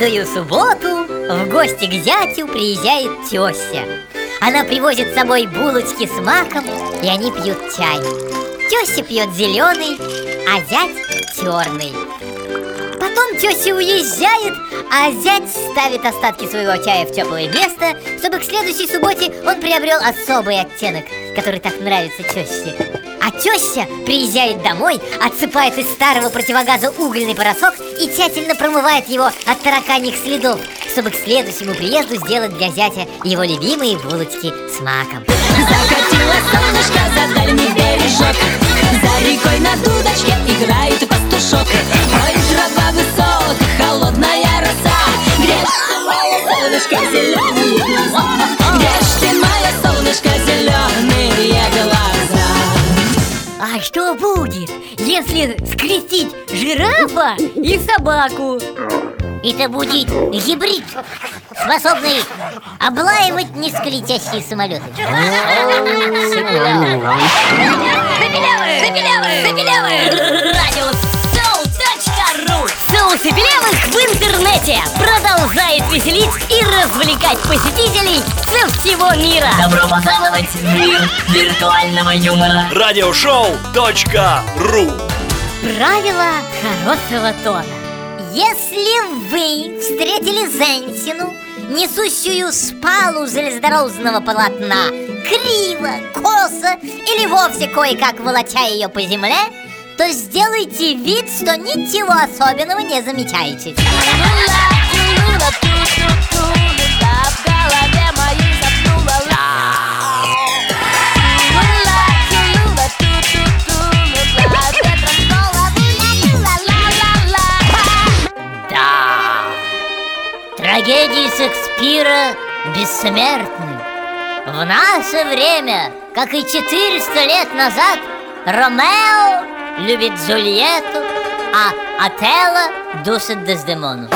каждую субботу в гости к зятю приезжает теща Она привозит с собой булочки с маком, и они пьют чай. Теща пьет зеленый, а зять черный Потом теща уезжает, а зять ставит остатки своего чая в теплое место Чтобы к следующей субботе он приобрел особый оттенок, который так нравится теще а теща приезжает домой, отсыпает из старого противогаза угольный порошок и тщательно промывает его от тараканьих следов, чтобы к следующему приезду сделать для зятя его любимые булочки с маком. Закатила солнышко за дальний бережок. За рекой на дудочке играет пастушок. Ой, трава высокая, холодная роса. Мое солнышко, зеленые А что будет, если скрестить жирафа и собаку? Это будет гибрид, способный облаивать низколетящие самолеты. Радио Соу.ру Соус и пилявых в интернете продолжает веселить и развлекать посетителей со всего мира. Добро пожаловать в мир виртуального юмора Радиошоу.ру Правила хорошего тона. Если вы встретили Зенсину, несущую спалу железнодорожного полотна, криво, косо или вовсе кое-как волоча ее по земле, то сделайте вид, что ничего особенного не замечаете. Трагедии Шекспира бессмертны. В наше время, как и 400 лет назад, Ромео любит Джульетту, а Отелло душит Дездемону.